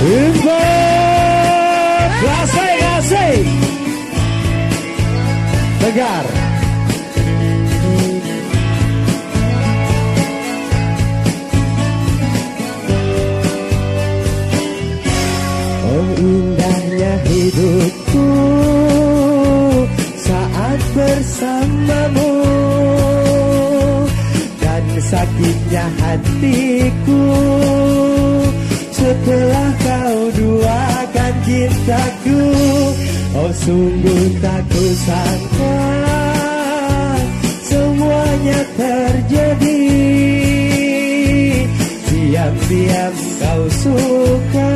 Import Lasai Lasai Tegar! Oh indahnya hidupku Saat bersamamu Dan sakitnya hatiku telah kau duakan cintaku. Oh sungguh tak kusangka. Semuanya terjadi. Diam-diam kau suka.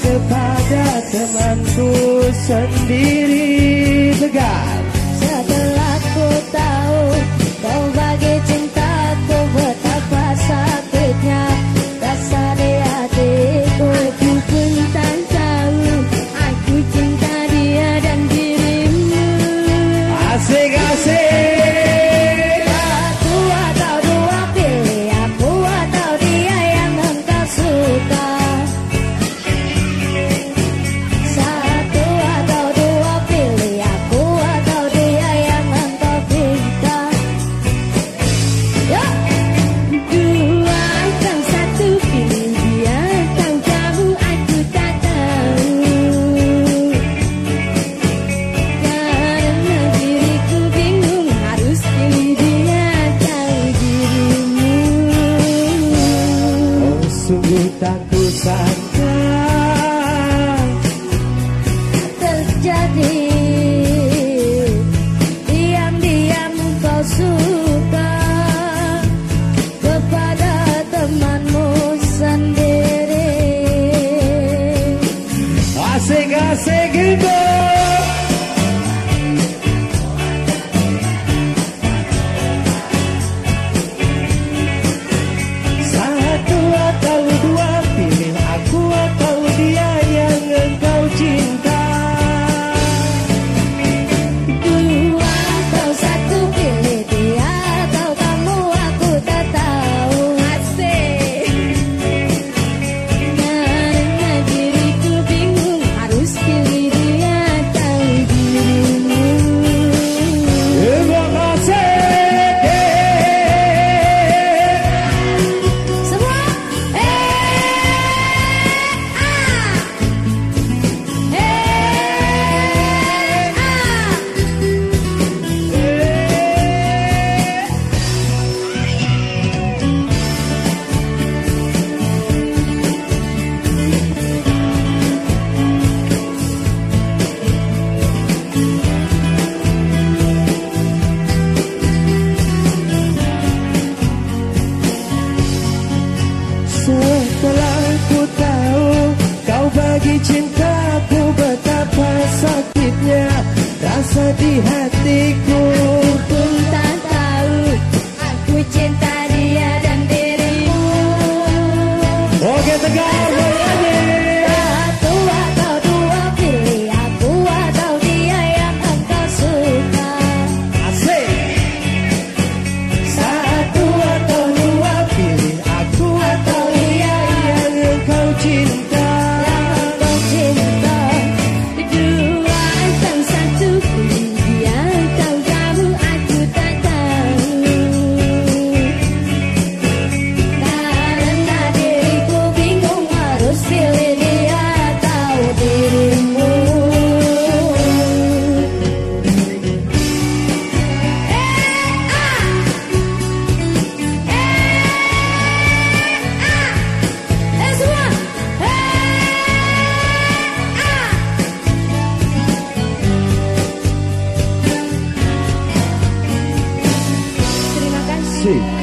Kepada temanku sendiri. say goodbye. Meski cintaku betapa sakitnya Rasa di hatiku. Aku tahu Aku cinta dia dan dirimu. Oke Tegar, boleh see.